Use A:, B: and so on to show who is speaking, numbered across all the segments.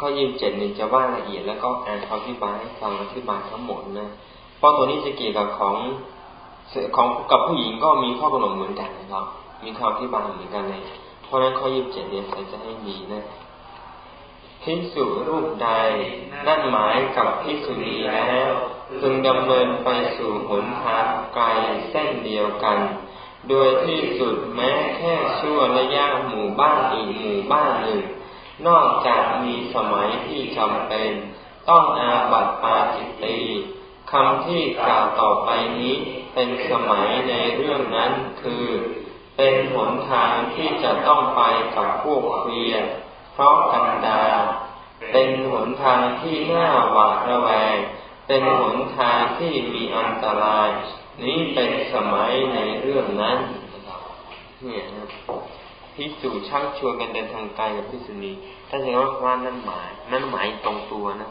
A: ข้อยี่สิบเจ็ดนี่จะว่าละเอียดแล้วก็อ่านคำอธิบายให้ฟังอธิบายทั้งหมดนะเพราะตัวนี้จะเกี่ยวกับของของกับผู้หญิงก็มีข้อกำหนดเหมือนกันนะครับ มีคำอธิบายเหมือนกันเลยเพราะนั้นข้อยี่สิบเจ็ดเนี่ยจะให้มีนะพิสุรูปใดนั่นหมายกับพิสุนีแล้วพึงดำเนินไปสู่หนทางไกลเส้นเดียวกัน โดยที่สุดแม้แค่ชั่วระยะหมู่บ้านอีกหมู่บ้านหนึ่ง นอกจากมีสมัยที่จำเป็น ต้องอาบัติปาจิตตีคำที่กล่าวต่อไปนี้เป็นสมัยในเรื่องนั้นคือ เป็นหนทางที่จะต้องไปกับพวกเพียรเพราะกันดา เป็นหนทางที่น่าหวาดระแวง เป็นหนทางที่มีอันตราย นี้เป็นสมัยในเรื่องนั้น เนี่ยนะ พิสูจชักชวนกันเดินทางไกลกับพิสุนีถ้าจะว่าว่านั่นหมาย นั่นหมายตรงตัวนะ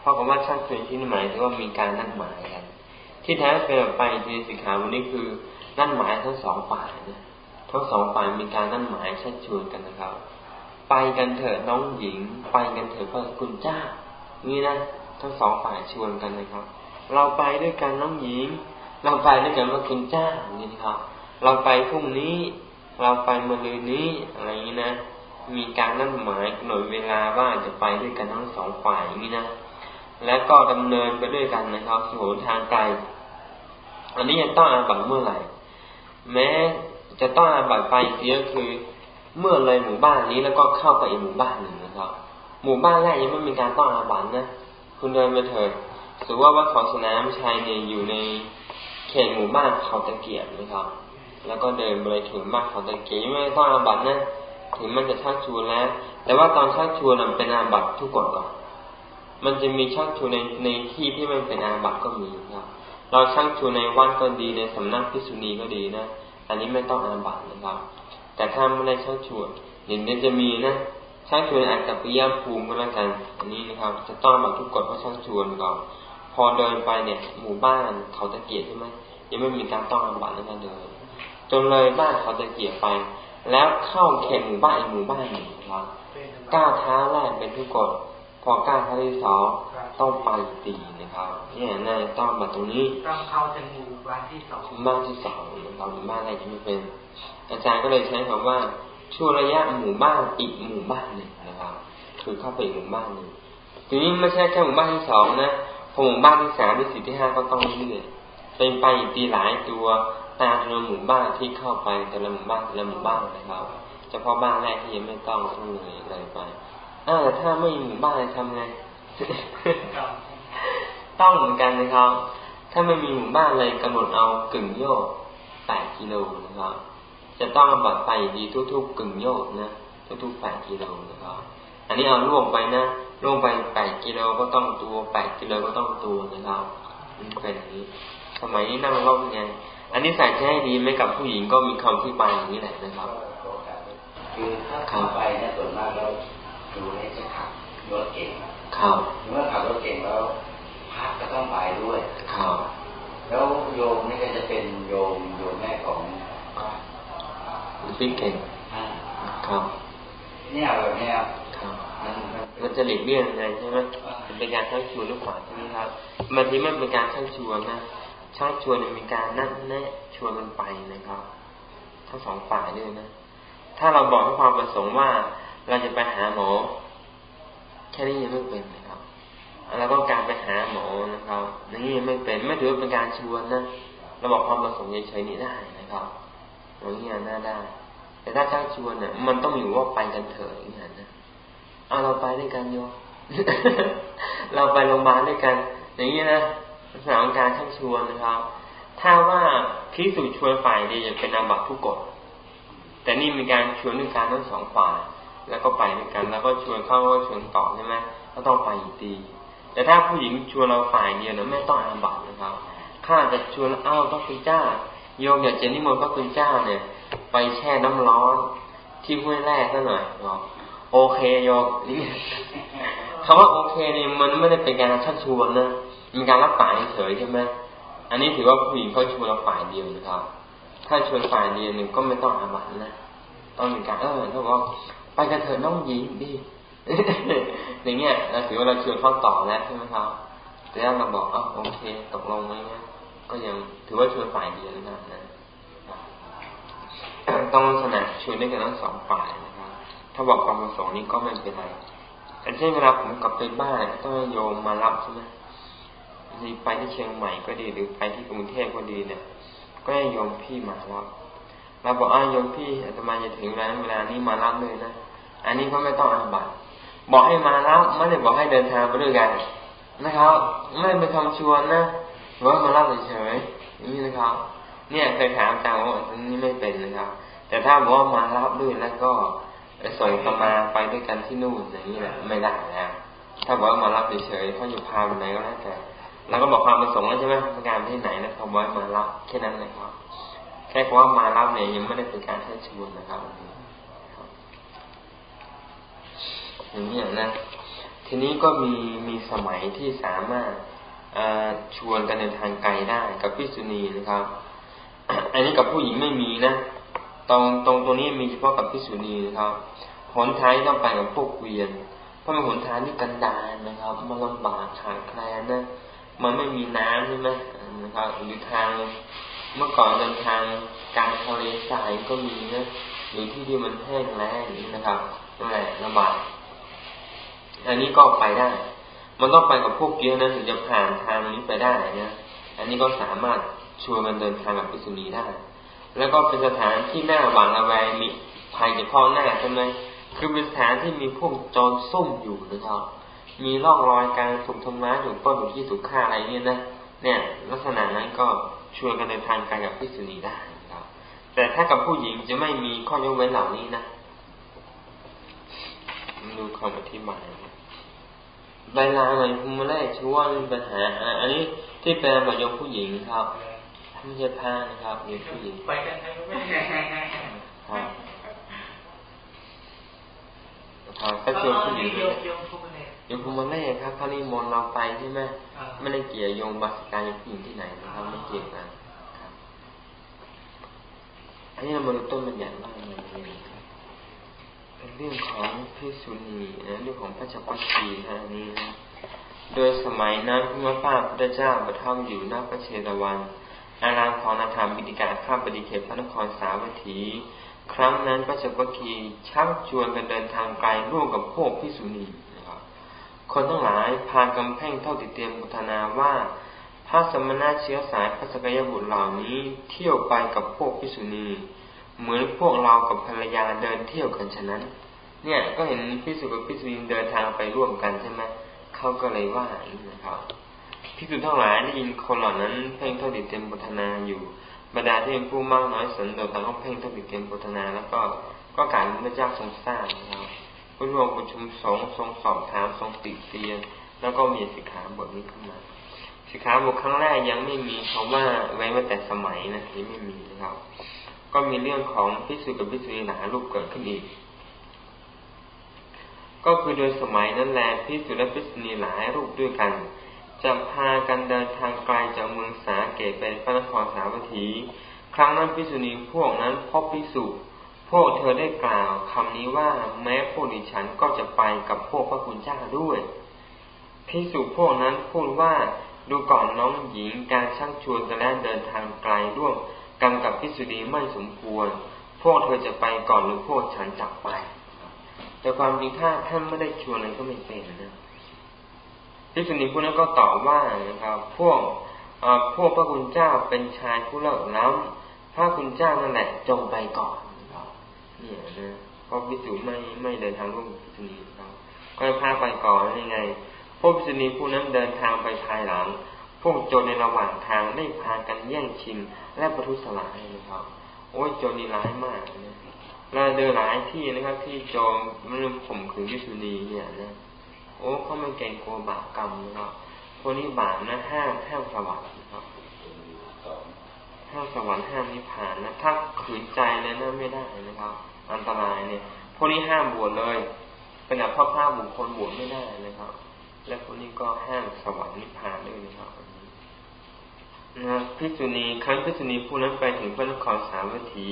A: เพราะคำว่าชักชวนที่นี่นหมายถึงว่ามีการนั่นหมายกันที่แท้เป็นไปในสิกขาวันนี้คือนั่นหมายทั้งสองฝ่ายนะทั้งสองฝ่ายมีการนั่นหมายชักชวนกันนะครับ ไปกันเถอะน้องหญิง ไปกันเถอะพระคุณเจ้านี่นะทั้งสองฝ่ายชวนกันนะครับ เราไปด้วยกันน้องหญิง เราไปด้วยกันพระคุณเจ้านี่นะครับ เราไปพรุ่งนี้ เราไปมะรืนนี้อะไรอย่างนี้นะมีการนั่นหมายกำหนดเวลาว่าจะไปด้วยกันทั้งสองฝ่ายอย่างนี้นะแล้วก็ดำเนินไปด้วยกันนะครับสู่ทางไกลอันนี้ยังต้องอาบัตเมื่อไหร่ แม้จะต้องอาบัตไปเสียคือ เมื่อเลยหมู่บ้านนี้แล้วก็เข้าไปอีกหมู่บ้านหนึ่งนะครับ หมู่บ้านแรกยังไม่มีการต้องอาบัตนะคุณเดินไปเถิดถือว่าวัดเขาสนามชัยเนี่ยอยู่ในเขตหมู่บ้านเขาตะเกียบนะครับ แล้วก็เดินไปถึงบ้านเขาตะเกียไม่ต้องอาบัตนะถึงมันจะชักชวนแล้ว แต่ว่าตอนชักชวนมันเป็นอาบัตทุกกฎก่อนมันจะมีชักชวนในในที่ที่มันเป็นอาบัตก็มีครับ เราชักชวนในวัดก็ดีในสำนักพิษุณีก็ดีนะอันนี้ไม่ต้องอาบัตนะครับ แต่ถ้าไม่ได้ชักชวนอย่างนี้จะมีนะชักชวนอาจจะปิยภูมิก็แล้วกัน อันนี้นะครับ จะต้องมาทุกกฎเพราะชักชวนก่อนพอเดินไปเนี่ย หมู่บ้านเขาตะเกียบใช่ไหมยังไม่มีการต้องอาบัตในการเดิน จนเลยบ้านเขาตะเกียบไป แล้วเข้าเขตหมู่บ้านอีกหมู่บ้านหนึ่งครับก้าวเท้าแรกเป็นทุกกฎพอก้าวเท้าที่สองต้องไปตีนะครับ เนี่ยน่าต้องมาตรงนี้
B: ต้องเข้าถึงหมู่บ้านที่สอง
A: บ้านที่สองนะครับหมู่บ้านแรกจะไม่เป็น อาจารย์ก็เลยใช้คำว่าช่วระยะหมู่บ้านอีกหมู่บ้านหนึ่งนะครับ คือเข้าไปอีกหมู่บ้านหนึ่งทีนี้ไม่ใช่แค่หมู่บ้านที่สองนะพอหมู่บ้านที่สามที่สี่ที่ห้าก็ต้องเรื่อยเป็นไปอีกตีหลายตัว ตามเรือหมู่บ้านที่เข้าไปแต่ละหมู่บ้านแต่ละหมู่บ้านนะครับเฉพาะบ้านแรกที่ยังไม่ต้องต้องเลยเลยไปอ้าวถ้าไม่หมู่บ้านทำไงต้องเหมือนกันนะครับ ถ้าไม่มีหมู่บ้านเลยกำหนดเอากึ่งโยกแปดกิโลนะครับ จะต้องบัดไปดีทุกๆกึ่งโยกนะทุกๆแปดกิโลนะครับ อันนี้เอาล่วงไปนะล่วงไปแปดกิโลก็ต้องตัวแปดกิโลก็ต้องตัวนะครับเป็นอย่างนี้สมัยนี้นั่งรอบไง อันนี้ใส่ใจให้ดีไม่กับผู้หญิงก็มีคำที่ไปอย่างนี้แหละนะครับ
C: คือถ้าขับไปเนี่ยส่วนมากเราดูให้จะขับรถเก่ง
A: ครับ
C: เมื่อขับรถเก่งแล้วพระก็ต้องไปด้วย
A: ครับ
C: แล้วโยมนี่ก็จะเป็นโยมโยมแม่ของ
A: ฟิกเก่งครับ
C: เนี่ยแบบเนี้ย
A: ครับมันจะหลีกเลี่ยงไงใช่ไหมเป็นการชักชวนหรือเปล่าใช่ไหมครับบางทีมันเป็นการชักชวนนะ ชักชวนมีการนั่นแน่ชวนมันไปนะครับ ทั้งสองฝ่ายด้วยนะ ถ้าเราบอกให้ความประสงค์ว่าเราจะไปหาหมอ แค่นี้ยังไม่เป็นนะครับเราต้องการไปหาหมอนะครับนี่ยังไม่เป็นไม่ถือว่าเป็นการชวนนะเราบอกความประสงค์เฉยๆนี่ได้นะครับอย่างนี้น่าได้ แต่ถ้าชักชวนเนี่ยมันต้องอยู่ว่าไปกันเถอะอย่างนี้นะเอาเราไปด้วยกันโยเราไปโรงพยาบาลด้วยกัน อย่างนี้นะ สถานการชักชวนนะครับ ถ้าว่าพิสูจชวนฝ่ายเดียวจะเป็นอาบัตทุกกฎแต่นี่มีการชวนด้วยการทั้งสองฝ่าย แล้วก็ไปด้วยกัน แล้วก็ชวนเข้าก็ชวนต่อใช่ไหมก็ต้องไปอีกดี แต่ถ้าผู้หญิงชวนเราฝ่ายเดียวนี่ยไม่ต้องอาบัตนะครับ ข้าจะชวนอ้าวพระคุณเจ้า โยมอยากจะนิมนต์พระคุณเจ้าเนี่ย ไปแช่น้ำร้อนที่ห้วยแร่ซะหน่อยบอกโอเคโยม คำว่าโอเคเนี่ยมันไม่ได้เป็นการชักชวนนะมีการรับปากเฉยใช่ไหมอันนี้ถือว่าผู้หญิงเขาชวนเราฝ่ายเดียวนะครับ ถ้าชวนฝ่ายเดียวหนึ่งก็ไม่ต้องอาบัตนะต้องมีการเออเขาบอกไปกันเถอะน้องหญิงดีในทีเนี้ยเราถือว่าเราชวนเขาต่อแล้วใช่ไหมครับแต่ถ้าเราบอกอ๋อโอเคตกลงไหมเนี่ยก็ยังถือว่าชวนฝ่ายเดียวนะนะต้องลักษณะชวนได้กันทั้งสองฝ่ายนะครับ ถ้าบอกความประสงค์นี้ก็ไม่เป็นไร แต่เช่นเวลาผมกลับไปบ้านต้องโยมมารับใช่ไหมมีไปที่เชียงใหม่ก็ดีหรือไปที่กรุงเทพก็ดีเนี่ย ก็ให้โยมพี่มารับเราบอกอ้าโยมพี่อาตมาจะถึงแล้วเวลานี้มารับเลยนะอันนี้ก็ไม่ต้องอาบัตบอกให้มารับไม่ได้บอกให้เดินทางไปด้วยกันนะครับไม่ไปทำชวนนะหรือว่ามารับเฉยๆนี่นะครับ เนี่ยเคยถามแต่ว่าอันนี้ไม่เป็นนะครับ แต่ถ้าบอกว่ามารับด้วยแล้วก็ ไปส่งสมาไปด้วยกันที่นู่นอย่างนี้แหละไม่ได้แล้วถ้าบอกว่ามารับเฉยๆเขาอยู่พาไปไหนก็แล้วแต่แล้วก็บอกความประสงค์แล้วใช่ไหมการที่ไหนนะเขาบอกมารับแค่นั้นเลยครับ แค่ว่ามารับเนี่ยยังไม่ได้เป็นการเชิญชวนนะครับอย่างนี้นะทีนี้ก็มีมีสมัยที่สามารถชวนกันในทางไกลได้กับพิษุณีนะครับ อันนี้กับผู้หญิงไม่มีนะ ตรงตรงตรงนี้มีเฉพาะกับพิษุณีนะครับหนทางต้องไปกับพวกเวียน เพราะเป็นหนทางที่กันดารนะครับ มันลำบากขาดแคลนนะมันไม่มีน้ำใช่ไหมนะครับหรือทางเมื่อก่อนเดินทางกลางทะเลทรายก็มีนะหรือที่ที่มันแห้งแล้งนะครับนั่นแหละลำบากอันนี้ก็ไปได้ มันต้องไปกับพวกเยอะนะถึงจะผ่านทางนี้ไปได้นะอันนี้ก็สามารถชวนมันเดินทางกับพิษุณีได้ แล้วก็เป็นสถานที่หน้าหวานระแวงมีภัยจะพ้อหน้าใช่ไหมคือเป็นสถานที่มีพวกจรซุ่มอยู่นะครับมีร่องรอยการถูกทำร้ายถูกป้นถูกที่ถูกฆ่าอะไรเนี่ยนะเนี่ย ลักษณะนั้นก็ชวนกันเดินทางไกลกับพิษุณีได้ครับ แต่ถ้ากับผู้หญิงจะไม่มีข้อยกเว้นเหล่านี้นะดูคำอธิบายใบลาหน่อยคุณมาแรกชื่อว่ามีปัญหาอันนี้ที่แปลมาโยมผู้หญิงครับ ไม่ใช่ผ้านะครับโยมผู้หญิง
B: ไปกันไหมไม่ครับ
A: ครับก็ชวนผู้หญิงโยมภูมิเล่ครับเขานิมนต์เราไปใช่ไหมไม่ได้เกี่ยวโยมบาสการผู้หญิงที่ไหนนะครับไม่เกี่ยวกันครับอันนี้เรามาดูต้นบัญญัติว่าอะไรเป็นเรื่องของพิสุนีนะเรื่องของพระจักรชีนะนี้นะโดยสมัยนั้นพระพาพุทธเจ้าประทับอยู่หน้าพระเชตวัน อารามของนาธรรมบิดิกาข้าบดีเขตพระนครสาวัตถี ครั้งนั้นพระเจักรคีชักชวนกันเดินทางไกลร่วมกับพวกพิสุนีคนทั้งหลายพากำแพงเท่าติดเตรียมบุทนาว่าพระสมณะเชื้อสายพระสกยบุตรเหล่านี้เที่ยวไปกับพวกพิสุณีเหมือนพวกเรากับภรรยาเดินเที่ยวกันฉะนั้น เนี่ยก็เห็นพิสุกับพิสุณีเดินทางไปร่วมกันใช่ไหมเขาก็เลยว่าอย่างนี้นะครับ พิสุทั้งหลายได้ยินคนเหล่านั้นเพ่งเท่าติเตรียมบุทนาอยู่บรรดาที่เป็นผู้มากน้อยสันโดษต่างก็เพ่งเท่าติเตรียมบุทนาแล้วก็ก็การพระเจ้าทรงสร้างนะครับผู้รวมประชุมสงทรงสอบถามทรงติเตียน แล้วก็มีสิกขาบทนี้ขึ้นมาสิกขาบทครั้งแรกยังไม่มีเพราะว่าไว้มาแต่สมัยนะที่ไม่มีนะครับ ก็มีเรื่องของพิสุกับพิสุนีหลายรูปเกิดขึ้นอีก ก็คือโดยสมัยนั้นแหละพิสุและพิสุนีหลายรูปด้วยกัน จะพากันเดินทางไกลจากเมืองสาเกตไปพระนครสาวัตถี ครั้งนั้นพิสุนีพวกนั้นพบพิสุพวกเธอได้กล่าวคำนี้ว่าแม้พวกดิฉันก็จะไปกับพวกพระคุณเจ้าด้วยพิสุพวกนั้นพูดว่าดูก่อนน้องหญิงการชักชวนกันและเดินทางไกลร่วมกันกับพิสุดีไม่สมควร พวกเธอจะไปก่อนหรือพวกฉันจับไป แต่ความจริงถ้าท่านไม่ได้ชวนอะไรก็ไม่เป็นนะ พิสุนีพวกนั้นก็ตอบว่านะครับ พวกพวกพระคุณเจ้าเป็นชายผู้เลิศล้ำพระคุณเจ้านั่นแหละจงไปก่อนเนี่ยนะเพราะพิสูจไม่ไม่เดินทางร่วมพิสุนีครับก็พาไปก่อนยังไง พวกพิสุนีผู้นั้นเดินทางไปภายหลัง พวกโจรในระหว่างทางได้พากันแย่งชิงและประทุษร้ายนะครับ โอ้ยโจรนี่ร้ายมากนะเราเดินหลายที่นะครับ ที่โจรมันข่มขืนพิสุนีเนี่ยนะ โอ้เขาไม่เกรงกลัวบาปกรรมนะครับพวกนี้บาปนะห้ามห้ามสวัสดิ์ครับห้ามสวรรค์ห้ามนิพพานนะถ้าขืนใจเลยนะไม่ได้นะครับ อันตรายเนี่ยพวกนี้ห้ามบวชเลยเป็นแบบพ่อพ้าบุคคลบวชไม่ได้นะครับ และพวกนี้ก็ห้ามสวรรค์นิพพานด้วยนะครับนะพิจุนีครั้งพิจุนีผู้นั้นไปถึงพระนครสาวัตถี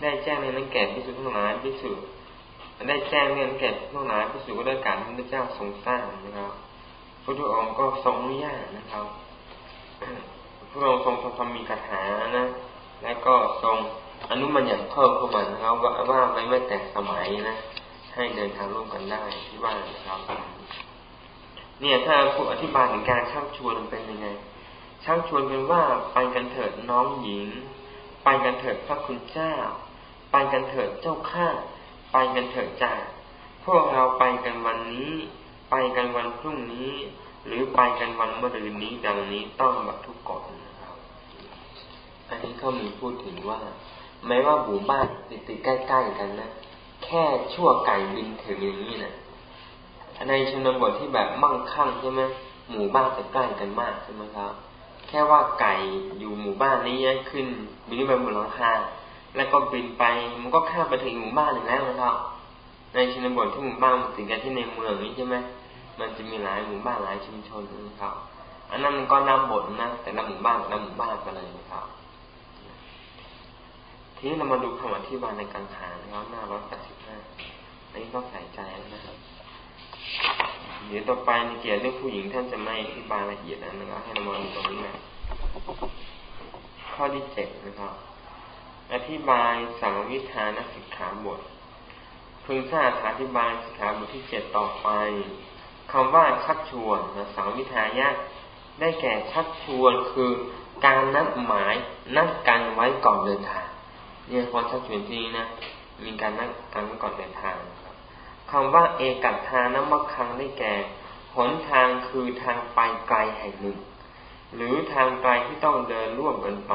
A: ได้แจ้งในนั้นแก่พิสุทั้งหลายพิสุ ได้แจ้งเรื่องแก่ทั้งหลายพิสูจน์ด้วยการที่พระเจ้าทรงสร้างนะครับพระองค์ก็ทรงอนุญาตนะครับพระองค์ทรงทำมีคาถานะ แล้วก็ทรงอนุมัญญัติเพิ่มเข้ามานะครับว่าว่าไม่ไม่แตกสมัยนะ ให้เดินทางร่วมกันได้ที่บ้านนะครับ เนี่ยถ้าผู้อธิบายถึงการชักชวนเป็นยังไงชักชวนเป็นว่าไปกันเถิดน้องหญิง ไปกันเถิดพระคุณเจ้า ไปกันเถิดเจ้าข้า ไปกันเถิดจ้าพวกเราไปกันวันนี้ ไปกันวันพรุ่งนี้ หรือไปกันวันมื่อรืนนี้ดังนี้ต้องบัตรทุกกฎนะครับ อันนี้เขามีพูดถึงว่า แม้ว่าหมู่บ้านติดๆใกล้ๆกันนะแค่ชั่วไก่บินถึงอย่างนี้นะในชนบทที่แบบมั่งคั่งใช่ไหมหมู่บ้านจะใกล้กันมากใช่ไหมครับ แค่ว่าไก่อยู่หมู่บ้านนี้ขึ้นบินไปบนหลังคา แล้วก็บินไปมันก็ข้ามไปถึงหมู่บ้านหนึ่งแล้วนะครับ ในชนบทที่หมู่บ้านมันถึงกันที่ในเมืองนี้ใช่ไหมมันจะมีหลายหมู่บ้านหลายชุมชนนะครับ อันนั้นมันก็นำบทนะแต่ละหมู่บ้านแต่ละหมู่บ้านไปเลยนะครับ ทีนี้เรามาดูคำอธิบายในการขานะครับหน้าร้อยแปดสิบห้าอันนี้ต้องใส่ใจนะครับเดี๋ยวต่อไปในเกี่ยวกับเรื่องผู้หญิงท่านจะไม่อธิบายละเอียดนะครับให้เรามาดูตรงนี้นะข้อที่เจ็ดนะครับ อธิบายสังวิธานสิกขาบทพึงทราบอธิบายสิกขาบทที่เจ็ดต่อไปคำว่าชักชวนสังวิทายะได้แก่ชักชวนคือการนัดหมายนัดกันไว้ก่อนเดินทางเนี่ยพอชักชวนที่นี้นะมีการนัดกันไว้ก่อนเดินทางครับคำว่าเอกัตทานมัคคังได้แก่หนทางคือทางไปไกลแห่งหนึ่ง หรือทางไกลที่ต้องเดินร่วมกันไป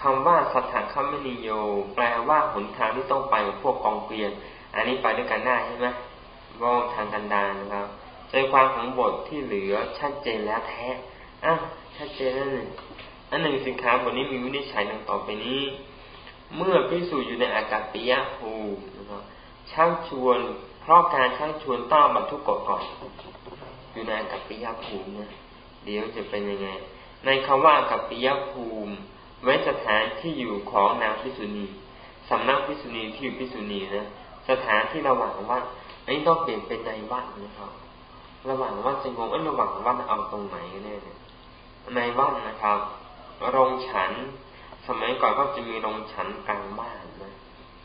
A: คำว่าสัทธาคัมมินิโย แปลว่าหนทางที่ต้องไปกับพวกกองเกวียน อันนี้ไปด้วยกันได้ใช่ไหมก็ทางกันดารนะครับใจความของบทที่เหลือชัดเจนแล้วแท้อะชัดเจนแล้วหนึ่งอันหนึ่งสินค้าบทนี้มีวินิจฉัยดังต่อไปนี้ เมื่อพิสูจน์อยู่ในอากาศปิยะภูนะครับช่างชวน เพราะการช่างชวนต้องบรรทุกกฎก่อนอยู่ในอากาศปิยะภูมินะเดี๋ยวจะเป็นยังไง ในคำว่าอากาศปิยะภูมิ ไว้สถานที่อยู่ของนางพิสุณีสำนักพิสุณีที่อยู่พิสุณีนะสถานที่ระหว่างวัดอันนี้ต้องเปลี่ยนเป็นในวัดนะครับ ระหว่างวัดจะงงอ้ระหว่างวัดเอาตรงไหนแน่เนี่ยในวัดนะครับโรงฉัน สมัยก่อนก็จะมีโรงฉันกลางบ้านนะ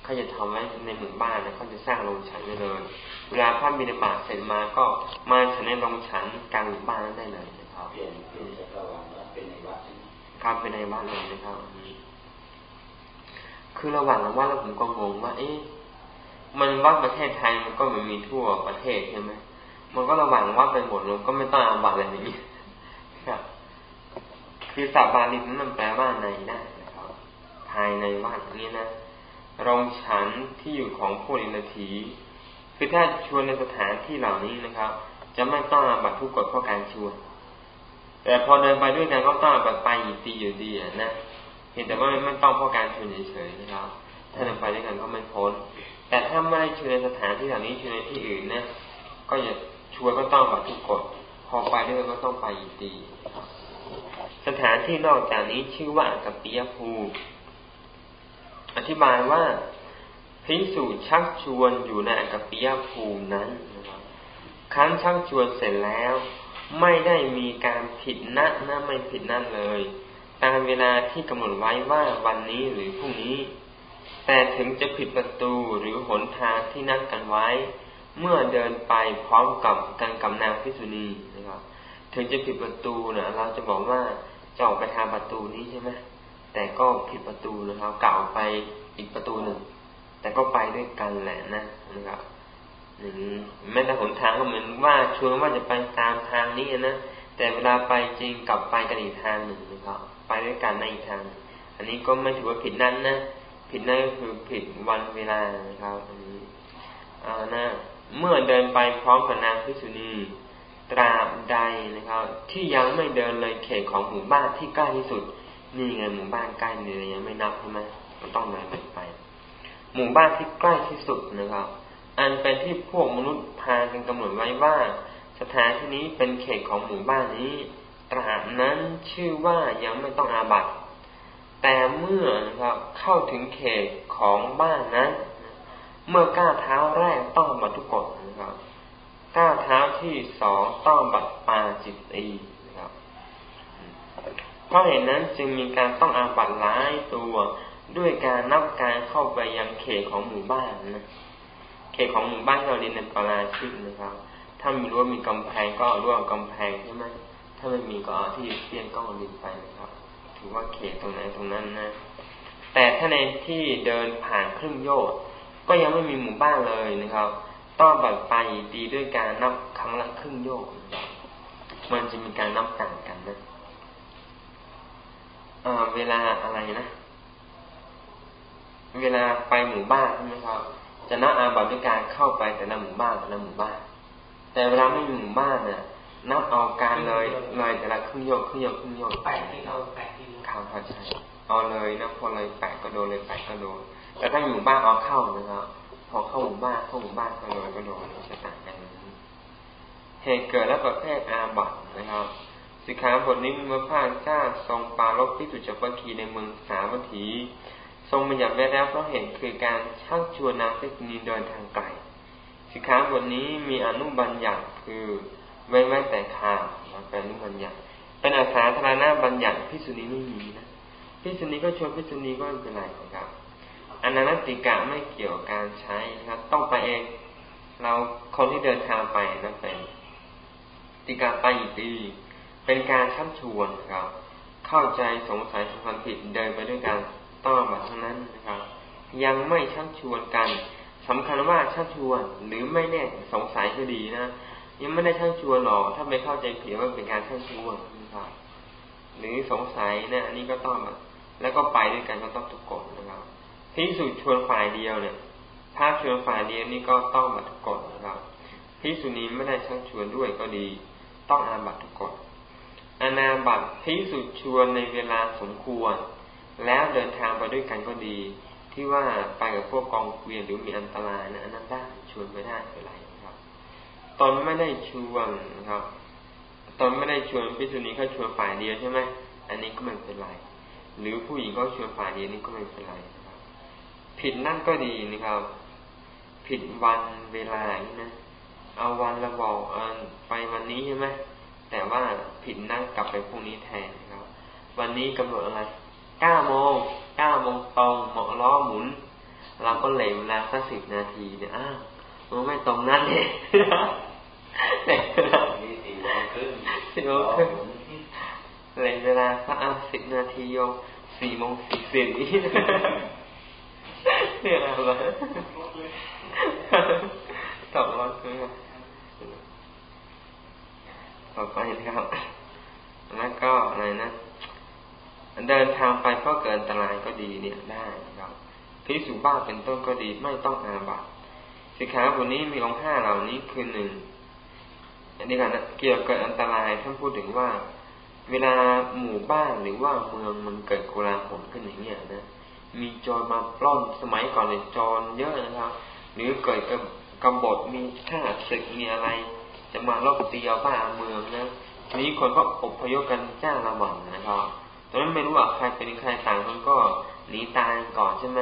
A: เขาจะทำไว้ในหมู่บ้านนะเขาจะสร้างโรงฉันไว้เลย เวลาพระบิณฑบาตเสร็จมาก็มาฉันในโรงฉันกลางบ้านได้เลยนะครับ ครับเป็นในวัดเลยนะครับคือระหว่างวัดแล้วผมก็งงว่า เอ๊ะมันวัดประเทศไทยมันก็มันมีทั่วประเทศใช่ไหมมันก็ระหว่างวัดไปหมดเลยก็ไม่ต้องอาบัตอะไรอย่างนี้ครับคือสับบาลีนั้นมันแปลว่าในได้นะครับภายในวัดนี้นะโรงฉันที่อยู่ของผู้อินทีคือถ้าชวนในสถานที่เหล่านี้นะครับ จะไม่ต้องอาบัตทุกกฎเพราะการชวน แต่พอเดินไปด้วยกันก็ต้องแบบไปอีกตีอยู่ดีนะเห็นแต่ว่าไม่ต้องเพราะการชวนเฉยๆนะครับ ถ้าเดินไปด้วยกันก็ไม่พ้น แต่ถ้าไม่ได้ชวนในสถานที่เหล่านี้ชวนในที่อื่นนะก็อย่าชวนก็ต้องแบบทุกกฎพอไปด้วยกันก็ต้องไปอีกตีสถานที่นอกจากนี้ชื่อว่ากัปปิยภูอธิบายว่าพิสูจชักชวนอยู่ในกัปปิยภูนั้นนะครับครั้งชักชวนเสร็จแล้ว ไม่ได้มีการผิดนัดนะไม่ผิดนัดเลย ตามเวลาที่กำหนดไว้ว่าวันนี้หรือพรุ่งนี้ แต่ถึงจะผิดประตูหรือหนทางที่นัดกันไว้ เมื่อเดินไปพร้อมกับการกำนางพิษุณีนะครับถึงจะผิดประตูนะเราจะบอกว่าจะออกไปทางประตูนี้ใช่ไหมแต่ก็ผิดประตูนะครับกล่าวไปอีกประตูหนึ่งแต่ก็ไปด้วยกันแหละนะนะครับ แม้แต่หนทางก็เหมือนว่าชวนว่าจะไปตามทางนี้นะแต่เวลาไปจริงกลับไปกันอีกทางหนึ่งนะครับไปด้วยกันในอีกทางอันนี้ก็ไม่ถือว่าผิดนั่นนะผิดนั่นก็คือผิดวันเวลานะครับอันนี้เอานะเมื่อเดินไปพร้อมกับนางพิษุณีตราบใดนะครับ ที่ยังไม่เดินเลยเขตของหมู่บ้านที่ใกล้ที่สุด นี่ไงหมู่บ้านใกล้เลยยังไม่นับใช่ไหมมันต้องเดินไป หมู่บ้านที่ใกล้ที่สุดนะครับ อันเป็นที่พวกมนุษย์พากันกำหนดไว้ว่า สถานที่นี้เป็นเขตของหมู่บ้านนี้ตราบนั้นชื่อว่ายังไม่ต้องอาบัตแต่เมื่อนะครับเข้าถึงเขตของบ้านนั้น เมื่อก้าวเท้าแรกต้องบัตทุกกฎนะครับก้าวเท้าที่สองต้องบัตปาจิตตีนะครับเพราะเหตุนั้นจึงมีการต้องอาบัตหลายตัวด้วยการนับการเข้าไปยังเขตของหมู่บ้านนะ ตของหมู่บ้านเราเรียนในปราชิกนะครับ ถ้ามีรั้วมีกำแพงก็เอารั้วกำแพงใช่ไหมถ้าไม่มีก็เอาที่เสี้ยนก้องดินไปนะครับ ถือว่าเขตตรงไหนตรงนั้นนะ แต่ถ้าในที่เดินผ่านครึ่งโยชน์ก็ยังไม่มีหมู่บ้านเลยนะครับ ต้องบัดไปดีด้วยการนับครั้งละครึ่งโยชน์มันจะมีการนับต่างกันนะเวลาอะไรนะ เวลาไปหมู่บ้านใช่ไหมครับ จะนับอาบัติด้วยการเข้าไปแต่ละหมู่บ้านแต่ละหมู่บ้าน แต่เวลาไม่มีหมู่บ้านเนี่ยนับเอาการเลยเลยแต่ละครึ่งโยกครึ่งโยกครึ่งโยก
B: ไปที่เราแปดที่
A: ข่าวพอใช่เอาเลยนะพอเลยแปดก็โดนเลยแปดก็โดนแต่ถ้าอยู่บ้านเอาเข้านะครับพอเข้าหมู่บ้านเข้าหมู่บ้านก็เลยก็โดนจะต่างกันเหตุเกิดและประเภทอาบัตนะครับ สิกขาบทนี้มีพระพาเจ้าทรงปาลบพิสุจักรคีในเมืองสาวัตถี ทรงบัญญัติไว้แล้วเพราะเห็นคือการชักชวนนางพิกนีเดินทางไกลสิกขาบทนี้มีอนุบัญญัติคือไว้ไว้แต่ข่าวเป็นอนุบัญญัติเป็นอาสาธารณบัญญัติพิสุนีไม่มีนะพิสุนีก็ชวนพิสุนีก็ไม่เป็นไรนะครับอนันติกะไม่เกี่ยวกับการใช้นะครับ ต้องไปเอง เราคนที่เดินทางไปนั่นเป็นติกาไปอีกดีเป็นการชักชวนครับ เข้าใจสงสัยสงสัยผิดเดินไปด้วยกัน ต้องมาทั้งนั้นนะครับ ยังไม่ชักชวนกันสำคัญว่าชักชวน หรือไม่แน่สงสัยก็ดีนะยังไม่ได้ชักชวนหรอกถ้าไม่เข้าใจผิดว่าเป็นการชักชวนนะครับ หรือสงสัยนะอันนี้ก็ต้องแล้วก็ไปด้วยกันก็ต้องทุกกฎนะครับพิสูจน์ชวนฝ่ายเดียวเนี่ย ถ้าชวนฝ่ายเดียวนี่ก็ต้องบัตรทุกกฎนะครับพิสุนีไม่ได้ชักชวนด้วยก็ดี ต้องอาบัตทุกกฎอนาบัตพิสุชวนในเวลาสมควร แล้วเดินทางไปด้วยกันก็ดี ที่ว่าไปกับพวกกองเกวียนหรือมีอันตรายนะอันนั้นได้ชวนไม่ได้เป็นไรครับ ตอนไม่ได้ชวนนะครับ ตอนไม่ได้ชวนพิษุนีเขาชวนฝ่ายเดียวใช่ไหมอันนี้ก็ไม่เป็นไร หรือผู้หญิงก็ชวนฝ่ายเดียวนี่ก็ไม่เป็นไรครับ ผิดนั่นก็ดีนะครับ ผิดวันเวลาอย่างนี้นะเอาวันระบอกไปวันนี้ใช่ไหมแต่ว่าผิดนั่งกลับไปพรุ่งนี้แทนนะครับ วันนี้กำหนดอะไร เก้าโมงเก้าโมงตรงหมอล้อหมุน เราก็เหลวเวลาสักสิบนาทีเนี่ยอ้าวมันไม่ตรงนั้นเลย
C: สี่โมงครึ่ง
A: สี่โมงครึ่งเหลวเวลาสักอ้าสิบนาทีโยสี่โมงสี่สิบเนี่ยอะไรสองร้อยครึ่งต่อไปนะครับแล้วก็อะไรนะ เดินทางไปเพราะเกิดอันตรายก็ดีเนี่ยได้ครับพิสุบ้าเป็นต้นก็ดีไม่ต้องอาบัตสิกขาบทนี้มีองค์ห้าเหล่านี้คือหนึ่งอันนี้กันนะเกี่ยวกับอันตรายท่านพูดถึงว่า เวลาหมู่บ้านหรือว่าเมืองมันเกิดกุลาหลขึ้นอย่างเงี้ยนะมีโจรมาปล้นสมัยก่อนเนี่ยโจรเยอะนะครับ หรือเกิดกับกบฏมีข้าศึกมีอะไร จะมาลบตีเอาบ้านเมืองนะนี้คนก็อพยพกันจ้างระบังนะครับ ตอนนั้นไม่รู้ว่าใครเป็นใครต่างคนก็หนีตายก่อนใช่ไหม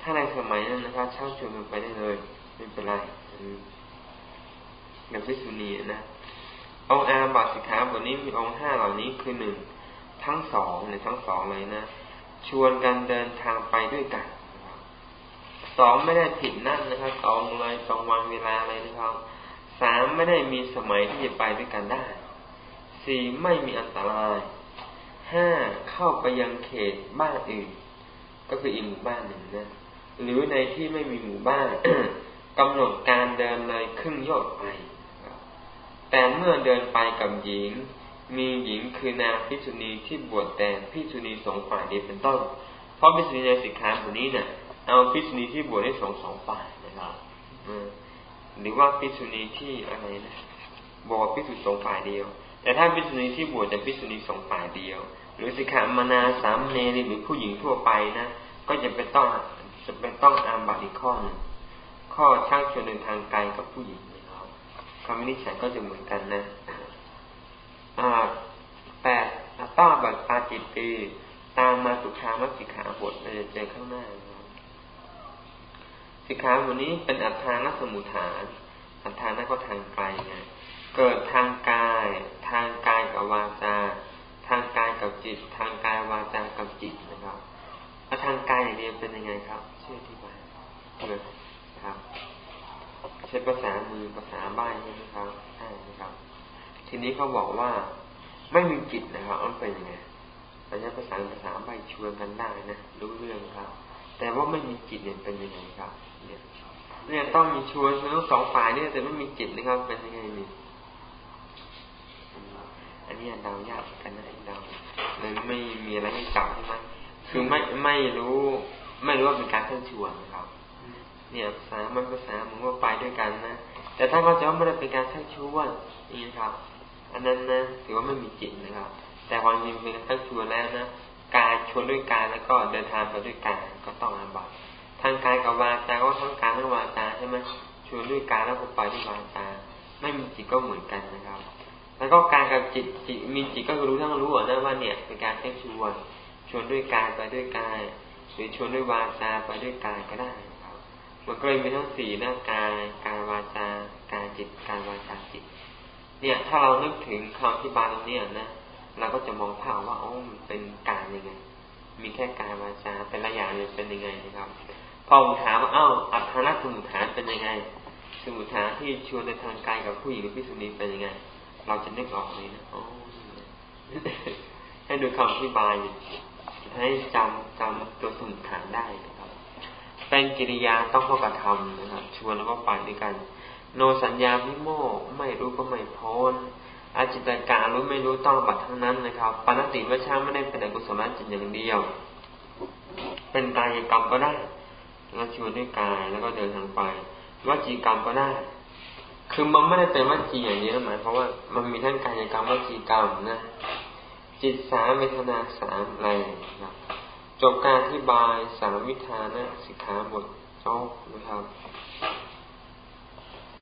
A: ถ้าในสมัยนั้นนะครับช่างชวนกันไปได้เลยไม่เป็นไรอย่างพิสุนีนะองอาบาสิกขาบทนี้มีองค์ห้าเหล่านี้คือหนึ่งทั้งสองในทั้งสองเลยนะ ชวนกันเดินทางไปด้วยกันสองไม่ได้ผิดนั่นนะครับเอาเลยตรงวันเวลาเลยนะครับสามไม่ได้มีสมัยที่จะไปด้วยกันได้สี่ไม่มีอันตราย ห้าเข้าไปยังเขตบ้านอื่น ก็คืออีกหมู่บ้านหนึ่งนะหรือในที่ไม่มีหมู่บ้านกำหนดการเดินเลยครึ่งยอดไป แต่เมื่อเดินไปกับหญิง มีหญิงคือนางพิษุณีที่บวชแต่พิษุณีสองฝ่ายเดียวเป็นต้น เพราะพิษุณีในสิกขาบทนี้เนี่ยเอาพิษุณีที่บวชได้สองสองฝ่ายนะครับหรือว่าพิษุณีที่อะไรนะบอกพิษุสองฝ่ายเดียว แต่ถ้าพิษุณีที่บวชแต่พิษุณีสองฝ่ายเดียว หรือสิกขามานาสามเณรหรือผู้หญิงทั่วไปนะก็จะเป็นต้องจะเป็นต้องอามบัตอีกข้อหนึ่งข้อชักชวนเดินทางไกลกับผู้หญิงนะครับคำวินิจฉัยก็จะเหมือนกันนะอ่าแต่ต้องบัตรปาจิตตีตามมาสุขามัสิกขาบทเราจะเจอข้างหน้าสิกขาบทนี้เป็นอัฏฐานสมุทฐานอัฏฐานะก็ทางไกลไงเกิดทางกาย ทางกายกับวาจาางกายกับจิต ทางกายวาจากับจิตนะครับแล้วทางกายอย่างนี้เป็นยังไงครับชื่อที่มาครับใช้ภาษามือภาษาบ้านใช่ไหมครับใช่นะครับ ทีนี้เขาบอกว่าไม่มีจิตนะครับมันเป็นยังไงเราใช้ภาษาภาษาใบชวนกันได้นะรู้เรื่องครับ แต่ว่าไม่มีจิตเนี่ยเป็นยังไงครับ เนี่ย เนี่ยต้องมีชวนทั้งสองฝ่ายเนี่ยแต่ไม่มีจิตนะครับเป็นยังไงนี่ อันนี้เดายากกันนะเดาเลยไม่มีอะไรให้จับใช่ไหมคือไม่ไม่รู้ไม่รู้ว่าเป็นการเชิญชวนนะครับ เนี่ยภาษามันภาษามึงว่าไปด้วยกันนะแต่ถ้าเขาจะว่าไม่ได้เป็นการเชิญชวนนี่ครับ อันนั้นนะถือว่าไม่มีจิตนะครับ แต่ความจริงเป็นการเชิญชวนแล้วนะกายชวนด้วยกายแล้วก็เดินทางไปด้วยกายก็ต้องอาบัตทางกายกับวาจาก็ทั้งกายทั้งวาจาใช่ไหมชวนด้วยกายแล้วก็ไปด้วยวาจาไม่มีจิตก็เหมือนกันนะครับ แล้วก็การกับจิตจิตมีจิตก็รู้ทั้งรู้นะว่าเนี่ยเป็นการเชิญชวน ชวนด้วยกายไปด้วยกายหรือชวนด้วยวาจาไปด้วยกายก็ได้ครับมันก็เลยมีทั้งสี่น้ากายกายวาจากายจิตกายวาจาจิต เนี่ย ถ้าเรานึกถึงคำอธิบายตรงนี้นะเราก็จะมองภาพว่าโอ้มันเป็นการยังไง มีแค่กายวาจาเป็นระยะเลยเป็นยังไงนะครับพอผมถามว่าเอ้าอัตถานสมุทฐานเป็นยังไง สมุทฐานที่ชวนในทางกายกับผู้หญิงหรือพิสุนีเป็นยังไง เราจะนึกออกเลยนะโอ้ให้ดูคำอธิบาย ให้จำจำตัวสมุทฐานได้นะครับ เป็นกิริยาต้องเข้ากระทำนะครับ ชวนแล้วก็ไปด้วยกัน โนสัญญาพิโมไม่รู้ก็ไม่พ้นอาจิตการรู้ไม่รู้ต้องบัตรทั้งนั้นนะครับปณติวชาไม่ได้เป็นอกุศลจิตอย่างเดียว เป็นกายกรรมก็ได้ แล้วชวนด้วยกายแล้วก็เดินทางไปวจีกรรมก็ได้ คือมันไม่ได้เป็นวจีอย่างนี้หมายเพราะว่ามันมีทั้งกายกรรมวจีกรรมนะ จิตสามเวทนาสามอะไรนะจบการอธิบายสามวิธานะสิกขาบทจบนะครับ